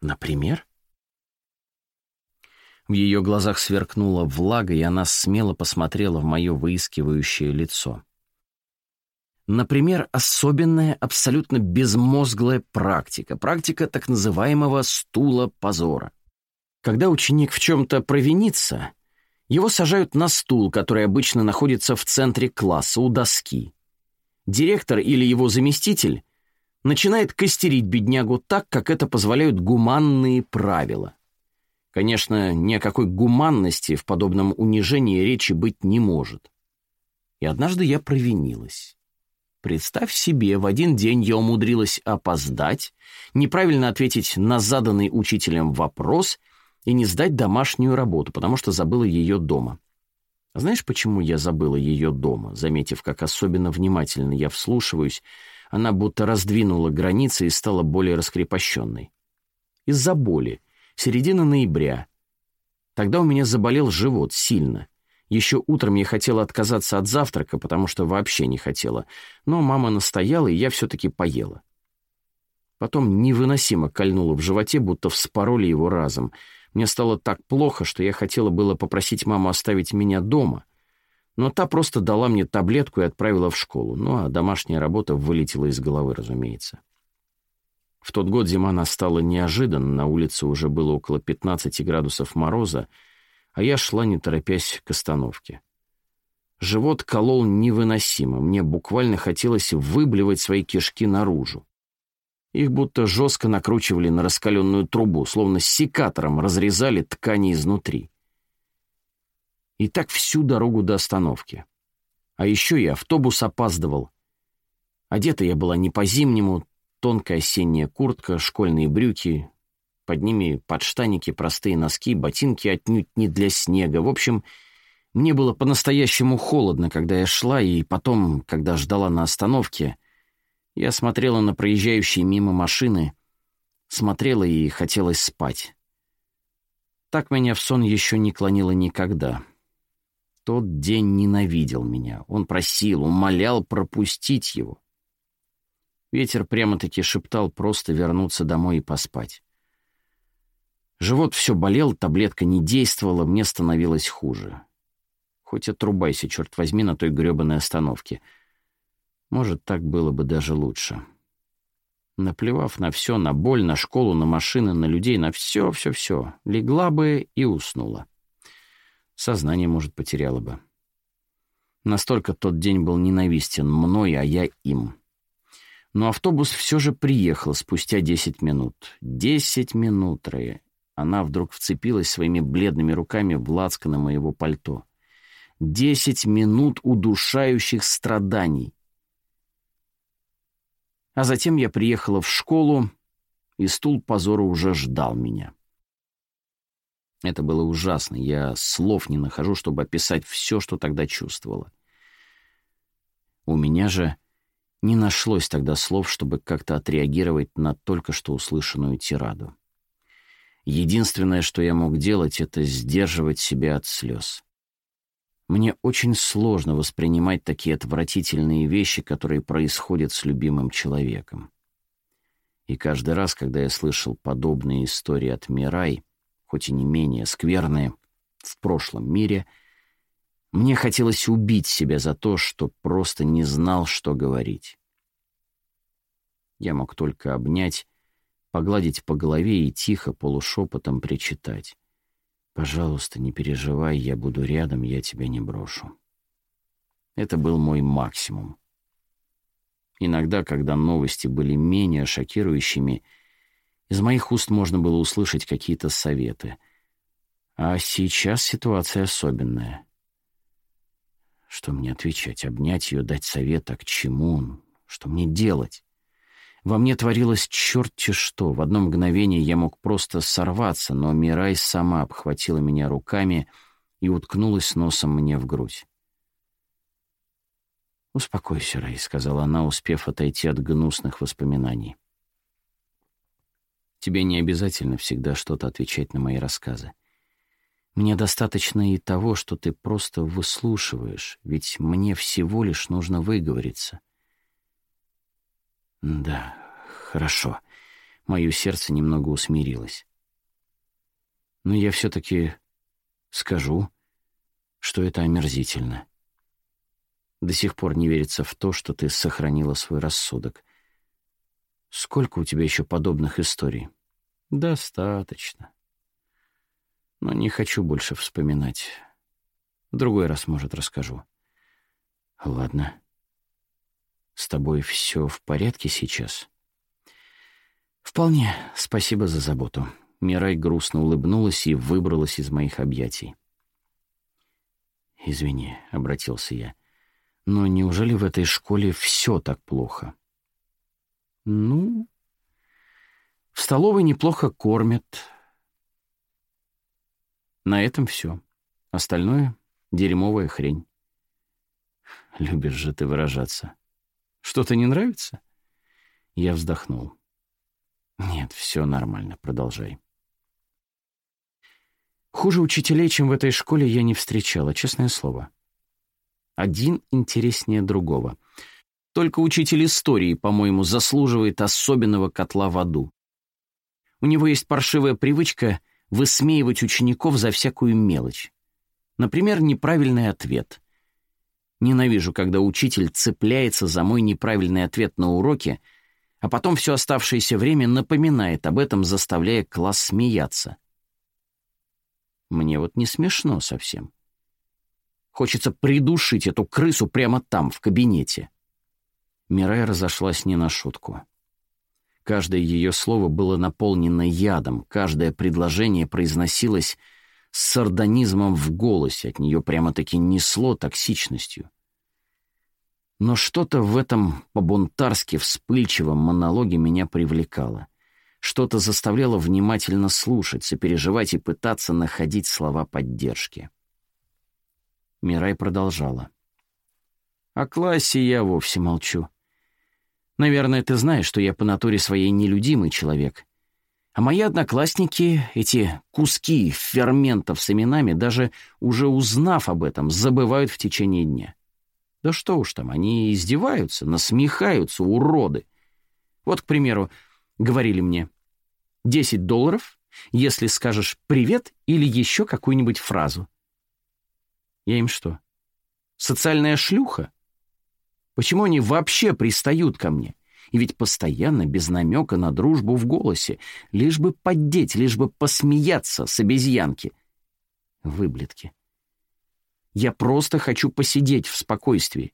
S1: Например? В ее глазах сверкнула влага, и она смело посмотрела в мое выискивающее лицо. Например, особенная, абсолютно безмозглая практика, практика так называемого стула позора. Когда ученик в чем-то провинится, его сажают на стул, который обычно находится в центре класса, у доски. Директор или его заместитель начинает костерить беднягу так, как это позволяют гуманные правила. Конечно, ни о какой гуманности в подобном унижении речи быть не может. И однажды я провинилась. Представь себе, в один день я умудрилась опоздать, неправильно ответить на заданный учителем вопрос и не сдать домашнюю работу, потому что забыла ее дома. Знаешь, почему я забыла ее дома? Заметив, как особенно внимательно я вслушиваюсь, она будто раздвинула границы и стала более раскрепощенной. Из-за боли. Середина ноября. Тогда у меня заболел живот сильно — еще утром я хотела отказаться от завтрака, потому что вообще не хотела. Но мама настояла, и я все-таки поела. Потом невыносимо кольнуло в животе, будто вспороли его разом. Мне стало так плохо, что я хотела было попросить маму оставить меня дома. Но та просто дала мне таблетку и отправила в школу. Ну, а домашняя работа вылетела из головы, разумеется. В тот год зима настала неожиданно, на улице уже было около 15 градусов мороза, а я шла, не торопясь, к остановке. Живот колол невыносимо, мне буквально хотелось выблевать свои кишки наружу. Их будто жестко накручивали на раскаленную трубу, словно секатором разрезали ткани изнутри. И так всю дорогу до остановки. А еще и автобус опаздывал. Одета я была не по-зимнему, тонкая осенняя куртка, школьные брюки, под ними подштаники, простые носки, ботинки отнюдь не для снега. В общем, мне было по-настоящему холодно, когда я шла, и потом, когда ждала на остановке, я смотрела на проезжающие мимо машины, смотрела и хотелось спать. Так меня в сон еще не клонило никогда. Тот день ненавидел меня. Он просил, умолял пропустить его. Ветер прямо-таки шептал просто вернуться домой и поспать. Живот все болел, таблетка не действовала, мне становилось хуже. Хоть отрубайся, черт возьми, на той гребаной остановке. Может, так было бы даже лучше. Наплевав на все, на боль, на школу, на машины, на людей, на все, все, все, легла бы и уснула. Сознание, может, потеряла бы. Настолько тот день был ненавистен мной, а я им. Но автобус все же приехал спустя десять минут. Десять минут, Рэя. Она вдруг вцепилась своими бледными руками в лацканы моего пальто. Десять минут удушающих страданий. А затем я приехала в школу, и стул позора уже ждал меня. Это было ужасно. Я слов не нахожу, чтобы описать все, что тогда чувствовала. У меня же не нашлось тогда слов, чтобы как-то отреагировать на только что услышанную тираду. Единственное, что я мог делать, это сдерживать себя от слез. Мне очень сложно воспринимать такие отвратительные вещи, которые происходят с любимым человеком. И каждый раз, когда я слышал подобные истории от Мирай, хоть и не менее скверные, в прошлом мире, мне хотелось убить себя за то, что просто не знал, что говорить. Я мог только обнять, погладить по голове и тихо, полушепотом причитать. «Пожалуйста, не переживай, я буду рядом, я тебя не брошу». Это был мой максимум. Иногда, когда новости были менее шокирующими, из моих уст можно было услышать какие-то советы. А сейчас ситуация особенная. Что мне отвечать? Обнять ее, дать совет? А к чему? Что мне делать? Во мне творилось черти что. В одно мгновение я мог просто сорваться, но Мирай сама обхватила меня руками и уткнулась носом мне в грудь. «Успокойся, Рэй», — сказала она, успев отойти от гнусных воспоминаний. «Тебе не обязательно всегда что-то отвечать на мои рассказы. Мне достаточно и того, что ты просто выслушиваешь, ведь мне всего лишь нужно выговориться». «Да, хорошо». Мое сердце немного усмирилось. «Но я все-таки скажу, что это омерзительно». До сих пор не верится в то, что ты сохранила свой рассудок. Сколько у тебя еще подобных историй? Достаточно. Но не хочу больше вспоминать. В другой раз, может, расскажу. Ладно. С тобой все в порядке сейчас? Вполне. Спасибо за заботу. Мирай грустно улыбнулась и выбралась из моих объятий. «Извини», — обратился я. Но неужели в этой школе все так плохо? Ну, в столовой неплохо кормят. На этом все. Остальное — дерьмовая хрень. Любишь же ты выражаться. Что-то не нравится? Я вздохнул. Нет, все нормально, продолжай. Хуже учителей, чем в этой школе, я не встречала, честное слово. Один интереснее другого. Только учитель истории, по-моему, заслуживает особенного котла в аду. У него есть паршивая привычка высмеивать учеников за всякую мелочь. Например, неправильный ответ. Ненавижу, когда учитель цепляется за мой неправильный ответ на уроке, а потом все оставшееся время напоминает об этом, заставляя класс смеяться. Мне вот не смешно совсем. Хочется придушить эту крысу прямо там, в кабинете. Мирай разошлась не на шутку. Каждое ее слово было наполнено ядом, каждое предложение произносилось с сардонизмом в голосе, от нее прямо-таки несло токсичностью. Но что-то в этом по-бунтарски вспыльчивом монологе меня привлекало. Что-то заставляло внимательно слушать, сопереживать и пытаться находить слова поддержки. Мирай продолжала. О классе я вовсе молчу. Наверное, ты знаешь, что я по натуре своей нелюдимый человек. А мои одноклассники, эти куски ферментов с именами, даже уже узнав об этом, забывают в течение дня. Да что уж там, они издеваются, насмехаются, уроды. Вот, к примеру, говорили мне, 10 долларов, если скажешь «привет» или еще какую-нибудь фразу. Я им что? Социальная шлюха? Почему они вообще пристают ко мне? И ведь постоянно без намека на дружбу в голосе, лишь бы поддеть, лишь бы посмеяться с обезьянки. Выблетки. Я просто хочу посидеть в спокойствии.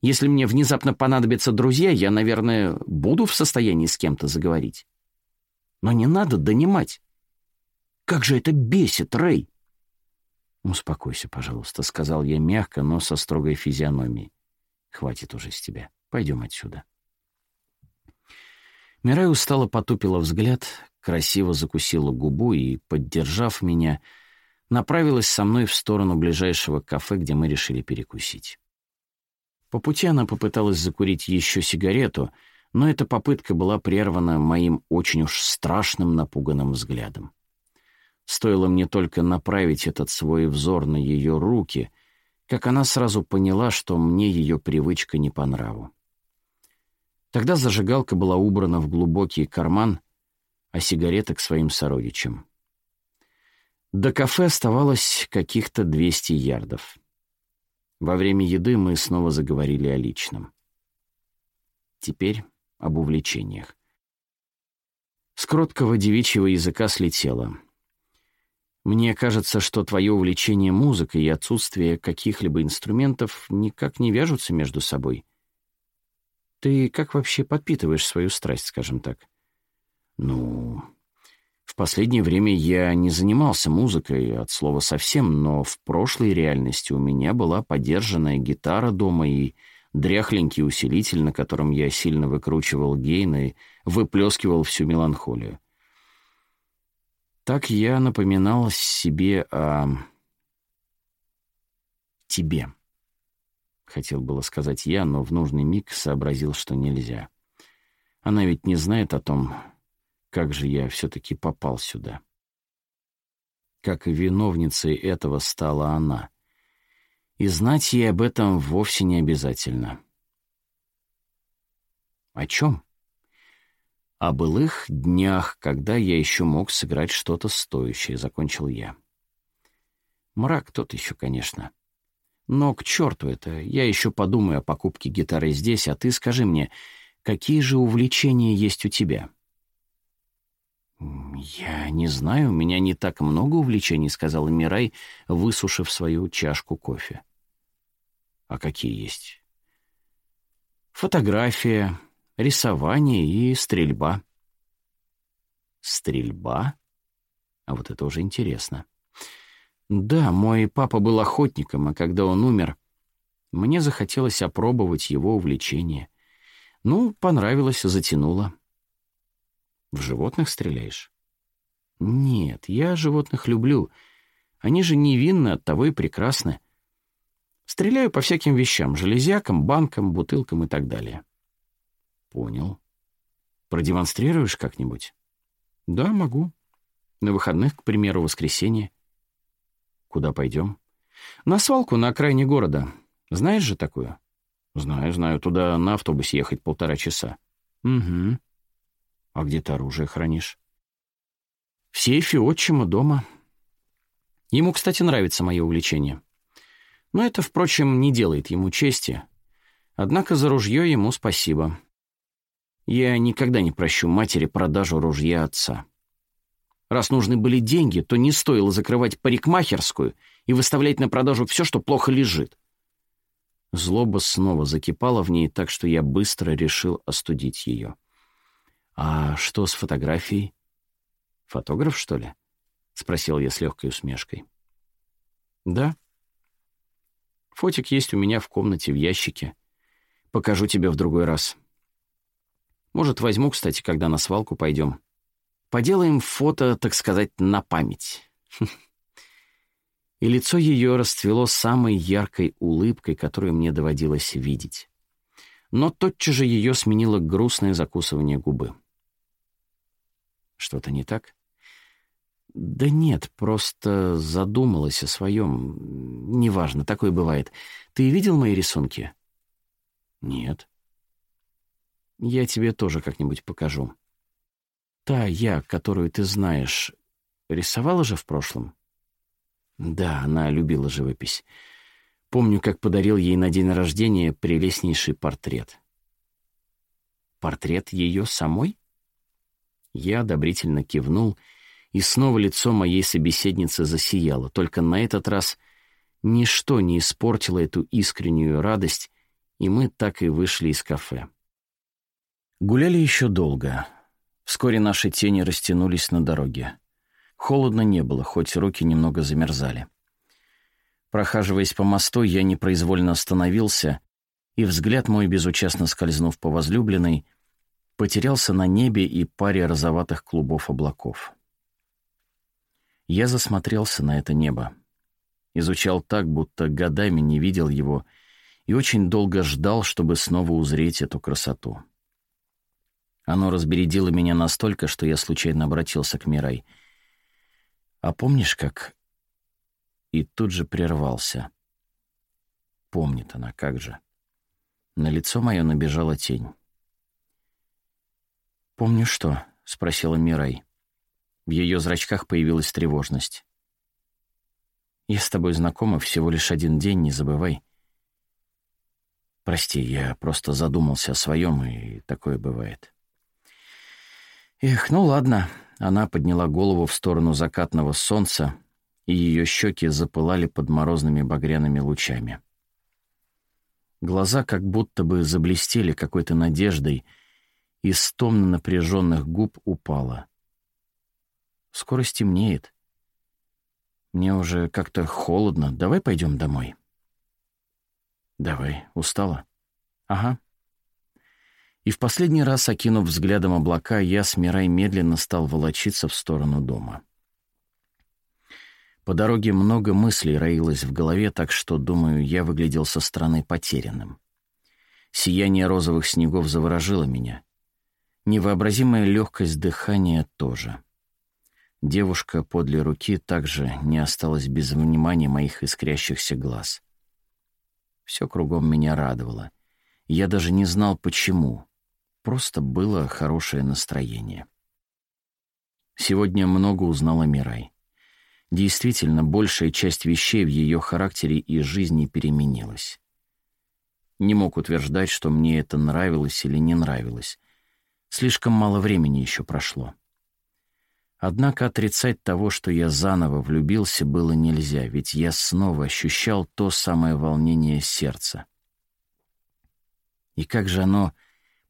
S1: Если мне внезапно понадобятся друзья, я, наверное, буду в состоянии с кем-то заговорить. Но не надо донимать. Как же это бесит, Рэй! «Успокойся, пожалуйста», — сказал я мягко, но со строгой физиономией. «Хватит уже с тебя. Пойдем отсюда». Мирай устало потупила взгляд, красиво закусила губу и, поддержав меня, направилась со мной в сторону ближайшего кафе, где мы решили перекусить. По пути она попыталась закурить еще сигарету, но эта попытка была прервана моим очень уж страшным напуганным взглядом. Стоило мне только направить этот свой взор на ее руки, как она сразу поняла, что мне ее привычка не по нраву. Тогда зажигалка была убрана в глубокий карман, а сигарета к своим сородичам. До кафе оставалось каких-то 200 ярдов. Во время еды мы снова заговорили о личном. Теперь об увлечениях. С кроткого девичьего языка слетело. Мне кажется, что твое увлечение музыкой и отсутствие каких-либо инструментов никак не вяжутся между собой. Ты как вообще подпитываешь свою страсть, скажем так? Ну, в последнее время я не занимался музыкой от слова совсем, но в прошлой реальности у меня была подержанная гитара дома и дряхленький усилитель, на котором я сильно выкручивал гейн и выплескивал всю меланхолию. Так я напоминал себе о... тебе. Хотел было сказать я, но в нужный миг сообразил, что нельзя. Она ведь не знает о том, как же я все-таки попал сюда. Как виновницей этого стала она. И знать ей об этом вовсе не обязательно. О чем? О былых днях, когда я еще мог сыграть что-то стоящее, закончил я. Мрак тот еще, конечно. Но к черту это, я еще подумаю о покупке гитары здесь, а ты скажи мне, какие же увлечения есть у тебя?» «Я не знаю, у меня не так много увлечений», — сказала Мирай, высушив свою чашку кофе. «А какие есть?» «Фотография, рисование и стрельба». «Стрельба? А вот это уже интересно». «Да, мой папа был охотником, а когда он умер, мне захотелось опробовать его увлечение. Ну, понравилось, затянуло». В животных стреляешь? Нет, я животных люблю. Они же невинны, оттого и прекрасны. Стреляю по всяким вещам, железякам, банкам, бутылкам и так далее. Понял. Продемонстрируешь как-нибудь? Да, могу. На выходных, к примеру, воскресенье. Куда пойдем? На свалку на окраине города. Знаешь же такую? Знаю, знаю. Туда на автобусе ехать полтора часа. Угу. А где ты оружие хранишь? В сейфе отчима дома. Ему, кстати, нравится мое увлечение. Но это, впрочем, не делает ему чести. Однако за ружье ему спасибо. Я никогда не прощу матери продажу ружья отца. Раз нужны были деньги, то не стоило закрывать парикмахерскую и выставлять на продажу все, что плохо лежит. Злоба снова закипала в ней, так что я быстро решил остудить ее. «А что с фотографией?» «Фотограф, что ли?» — спросил я с легкой усмешкой. «Да. Фотик есть у меня в комнате в ящике. Покажу тебе в другой раз. Может, возьму, кстати, когда на свалку пойдем. Поделаем фото, так сказать, на память». И лицо ее расцвело самой яркой улыбкой, которую мне доводилось видеть. Но тотчас же ее сменило грустное закусывание губы. Что-то не так? Да нет, просто задумалась о своем. Неважно, такое бывает. Ты видел мои рисунки? Нет. Я тебе тоже как-нибудь покажу. Та я, которую ты знаешь, рисовала же в прошлом? Да, она любила живопись. Помню, как подарил ей на день рождения прелестнейший портрет. Портрет ее самой? Я одобрительно кивнул, и снова лицо моей собеседницы засияло, только на этот раз ничто не испортило эту искреннюю радость, и мы так и вышли из кафе. Гуляли еще долго. Вскоре наши тени растянулись на дороге. Холодно не было, хоть руки немного замерзали. Прохаживаясь по мосту, я непроизвольно остановился, и взгляд мой, безучастно скользнув по возлюбленной, потерялся на небе и паре розоватых клубов облаков. Я засмотрелся на это небо. Изучал так, будто годами не видел его, и очень долго ждал, чтобы снова узреть эту красоту. Оно разбередило меня настолько, что я случайно обратился к Мирай. «А помнишь, как...» И тут же прервался. Помнит она, как же. На лицо мое набежала тень. «Помню что?» — спросила Мирай. В ее зрачках появилась тревожность. «Я с тобой знакома всего лишь один день, не забывай». «Прости, я просто задумался о своем, и такое бывает». «Эх, ну ладно». Она подняла голову в сторону закатного солнца, и ее щеки запылали под морозными багряными лучами. Глаза как будто бы заблестели какой-то надеждой, и с томно напряженных губ упала. «Скоро стемнеет. Мне уже как-то холодно. Давай пойдем домой». «Давай. Устала?» «Ага». И в последний раз, окинув взглядом облака, я с медленно стал волочиться в сторону дома. По дороге много мыслей роилось в голове, так что, думаю, я выглядел со стороны потерянным. Сияние розовых снегов заворожило меня. Невообразимая легкость дыхания тоже. Девушка подле руки также не осталась без внимания моих искрящихся глаз. Все кругом меня радовало. Я даже не знал, почему. Просто было хорошее настроение. Сегодня много узнала Мирай. Действительно, большая часть вещей в ее характере и жизни переменилась. Не мог утверждать, что мне это нравилось или не нравилось. Слишком мало времени еще прошло. Однако отрицать того, что я заново влюбился, было нельзя, ведь я снова ощущал то самое волнение сердца. И как же оно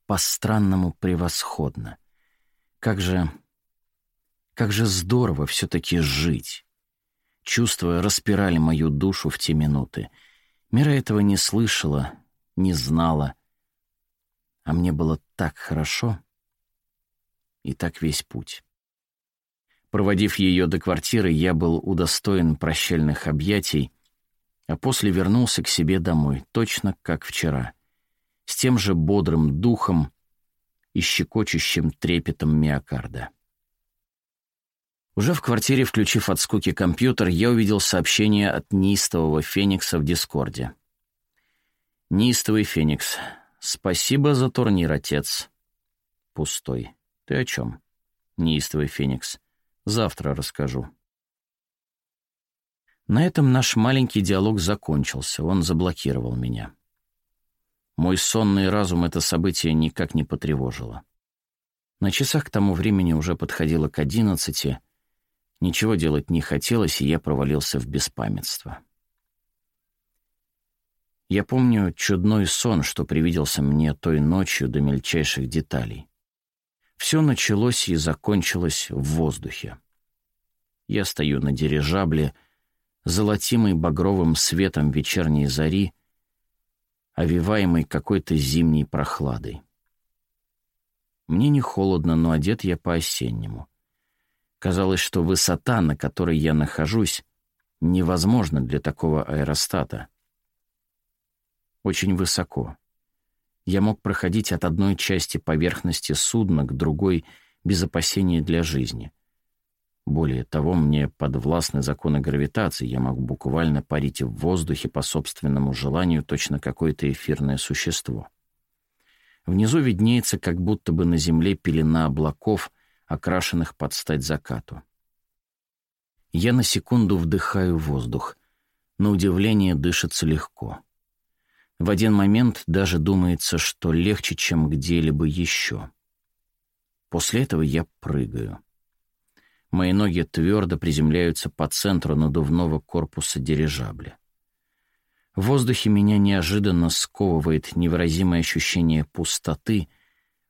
S1: по-странному превосходно. Как же... как же здорово все-таки жить. Чувства распирали мою душу в те минуты. Мира этого не слышала, не знала. А мне было так хорошо. И так весь путь. Проводив ее до квартиры, я был удостоен прощальных объятий, а после вернулся к себе домой, точно как вчера, с тем же бодрым духом и щекочущим трепетом миокарда. Уже в квартире, включив от скуки компьютер, я увидел сообщение от неистового Феникса в Дискорде. «Неистовый Феникс, спасибо за турнир, отец». Пустой. «Ты о чем?» «Неистовый Феникс. Завтра расскажу». На этом наш маленький диалог закончился, он заблокировал меня. Мой сонный разум это событие никак не потревожило. На часах к тому времени уже подходило к одиннадцати — Ничего делать не хотелось, и я провалился в беспамятство. Я помню чудной сон, что привиделся мне той ночью до мельчайших деталей. Все началось и закончилось в воздухе. Я стою на дирижабле, золотимый багровым светом вечерней зари, овиваемый какой-то зимней прохладой. Мне не холодно, но одет я по-осеннему. Казалось, что высота, на которой я нахожусь, невозможна для такого аэростата. Очень высоко. Я мог проходить от одной части поверхности судна к другой без опасений для жизни. Более того, мне подвластны законы гравитации, я мог буквально парить в воздухе по собственному желанию точно какое-то эфирное существо. Внизу виднеется, как будто бы на земле пелена облаков — окрашенных под стать закату. Я на секунду вдыхаю воздух. На удивление дышится легко. В один момент даже думается, что легче, чем где-либо еще. После этого я прыгаю. Мои ноги твердо приземляются по центру надувного корпуса дирижабля. В воздухе меня неожиданно сковывает невыразимое ощущение пустоты —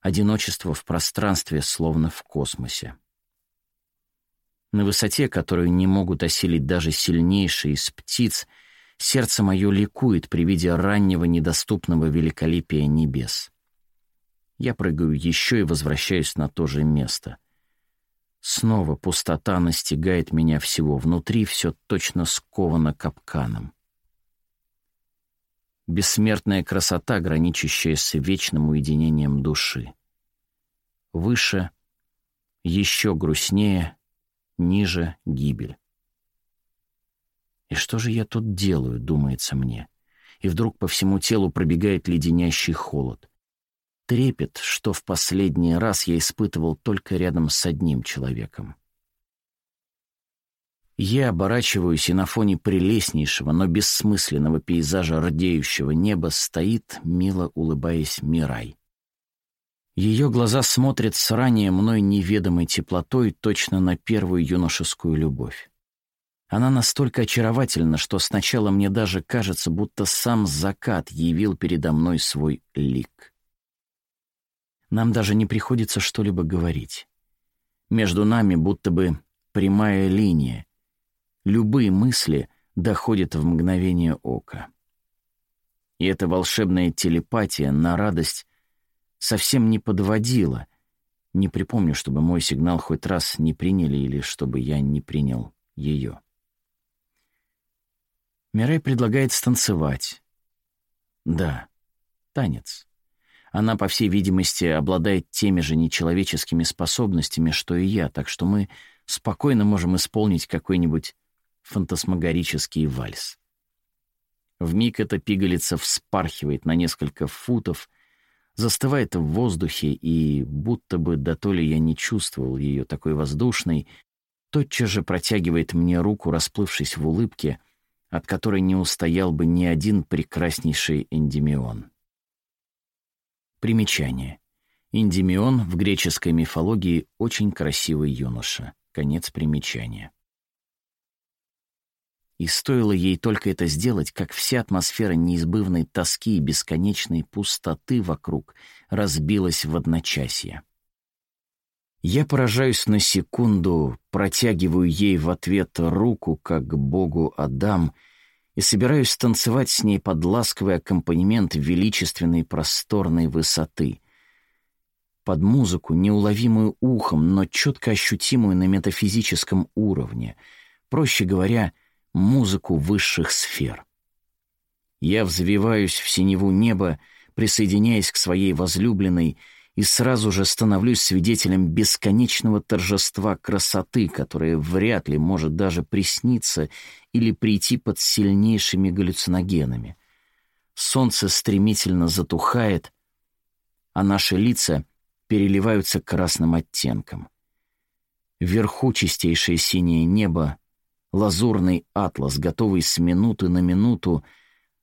S1: одиночество в пространстве, словно в космосе. На высоте, которую не могут осилить даже сильнейшие из птиц, сердце мое ликует при виде раннего недоступного великолепия небес. Я прыгаю еще и возвращаюсь на то же место. Снова пустота настигает меня всего, внутри все точно сковано капканом. Бессмертная красота, граничащая с вечным уединением души. Выше — еще грустнее, ниже — гибель. И что же я тут делаю, думается мне. И вдруг по всему телу пробегает леденящий холод. Трепет, что в последний раз я испытывал только рядом с одним человеком. Я оборачиваюсь, и на фоне прелестнейшего, но бессмысленного пейзажа рдеющего неба стоит, мило улыбаясь, Мирай. Ее глаза смотрят с ранее мной неведомой теплотой точно на первую юношескую любовь. Она настолько очаровательна, что сначала мне даже кажется, будто сам закат явил передо мной свой лик. Нам даже не приходится что-либо говорить. Между нами будто бы прямая линия. Любые мысли доходят в мгновение ока. И эта волшебная телепатия на радость совсем не подводила. Не припомню, чтобы мой сигнал хоть раз не приняли или чтобы я не принял ее. Мирай предлагает станцевать. Да, танец. Она, по всей видимости, обладает теми же нечеловеческими способностями, что и я, так что мы спокойно можем исполнить какой-нибудь фантасмагорический вальс. Вмиг эта пигалица вспархивает на несколько футов, застывает в воздухе, и, будто бы да то ли я не чувствовал ее такой воздушной, тотчас же протягивает мне руку, расплывшись в улыбке — от которой не устоял бы ни один прекраснейший эндемион. Примечание. Эндемион в греческой мифологии очень красивый юноша. Конец примечания. И стоило ей только это сделать, как вся атмосфера неизбывной тоски и бесконечной пустоты вокруг разбилась в одночасье. Я поражаюсь на секунду, протягиваю ей в ответ руку, как богу Адам, и собираюсь танцевать с ней под ласковый аккомпанемент величественной просторной высоты. Под музыку, неуловимую ухом, но четко ощутимую на метафизическом уровне. Проще говоря, музыку высших сфер. Я взвиваюсь в синеву неба, присоединяясь к своей возлюбленной — и сразу же становлюсь свидетелем бесконечного торжества красоты, которое вряд ли может даже присниться или прийти под сильнейшими галлюциногенами. Солнце стремительно затухает, а наши лица переливаются красным оттенком. Вверху чистейшее синее небо, лазурный атлас, готовый с минуты на минуту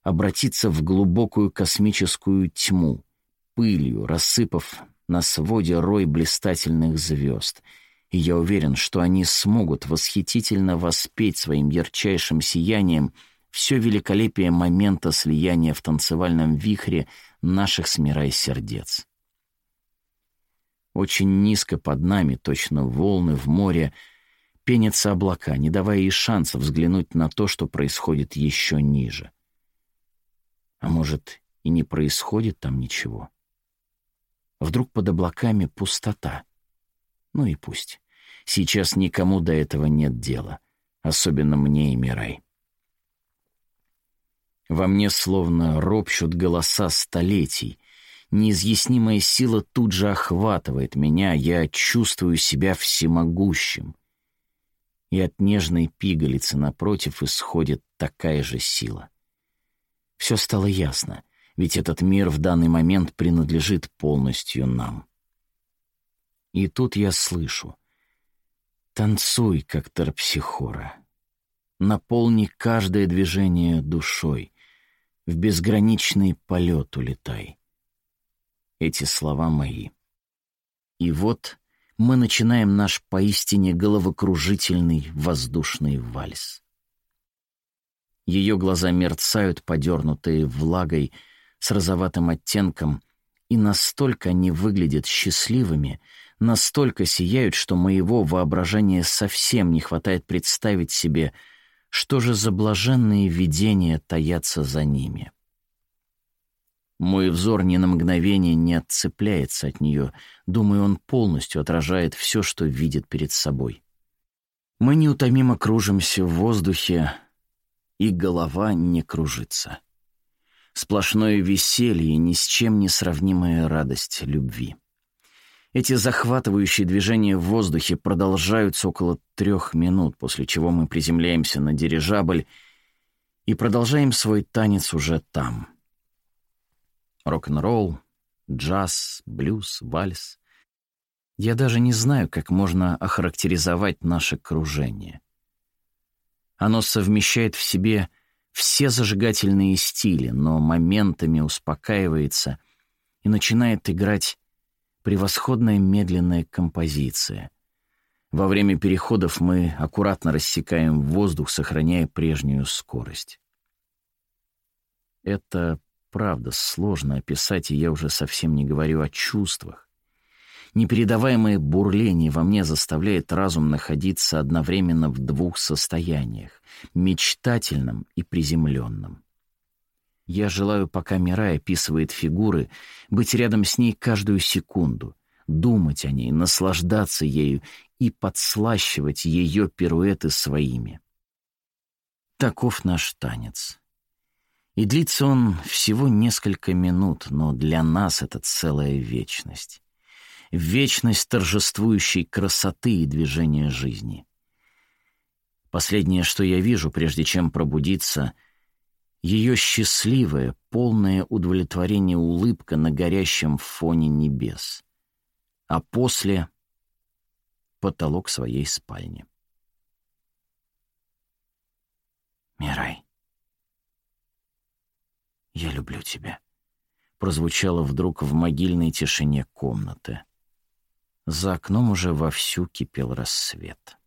S1: обратиться в глубокую космическую тьму — пылью, рассыпав на своде рой блистательных звезд. И я уверен, что они смогут восхитительно воспеть своим ярчайшим сиянием все великолепие момента слияния в танцевальном вихре наших с сердец. Очень низко под нами, точно волны в море, пенятся облака, не давая ей шанса взглянуть на то, что происходит еще ниже. А может, и не происходит там ничего? Вдруг под облаками пустота. Ну и пусть. Сейчас никому до этого нет дела. Особенно мне и Мирай. Во мне словно ропщут голоса столетий. Неизъяснимая сила тут же охватывает меня, я чувствую себя всемогущим. И от нежной пигалицы напротив исходит такая же сила. Все стало ясно ведь этот мир в данный момент принадлежит полностью нам. И тут я слышу. Танцуй, как терпсихора. Наполни каждое движение душой. В безграничный полет улетай. Эти слова мои. И вот мы начинаем наш поистине головокружительный воздушный вальс. Ее глаза мерцают, подернутые влагой, с розоватым оттенком, и настолько они выглядят счастливыми, настолько сияют, что моего воображения совсем не хватает представить себе, что же за блаженные видения таятся за ними. Мой взор ни на мгновение не отцепляется от нее, думаю, он полностью отражает все, что видит перед собой. Мы неутомимо кружимся в воздухе, и голова не кружится. Сплошное веселье и ни с чем не сравнимая радость любви. Эти захватывающие движения в воздухе продолжаются около трех минут, после чего мы приземляемся на дирижабль и продолжаем свой танец уже там. Рок-н-ролл, Джаз, блюз, вальс. Я даже не знаю, как можно охарактеризовать наше кружение. Оно совмещает в себе все зажигательные стили, но моментами успокаивается и начинает играть превосходная медленная композиция. Во время переходов мы аккуратно рассекаем воздух, сохраняя прежнюю скорость. Это, правда, сложно описать, и я уже совсем не говорю о чувствах. Непередаваемое бурление во мне заставляет разум находиться одновременно в двух состояниях — мечтательном и приземленном. Я желаю, пока Мирай описывает фигуры, быть рядом с ней каждую секунду, думать о ней, наслаждаться ею и подслащивать ее пируэты своими. Таков наш танец. И длится он всего несколько минут, но для нас это целая вечность. Вечность торжествующей красоты и движения жизни. Последнее, что я вижу, прежде чем пробудиться, ее счастливая, полное удовлетворение улыбка на горящем фоне небес. А после — потолок своей спальни. Мирай. «Я люблю тебя», — прозвучало вдруг в могильной тишине комнаты. За окном уже вовсю кипел рассвет.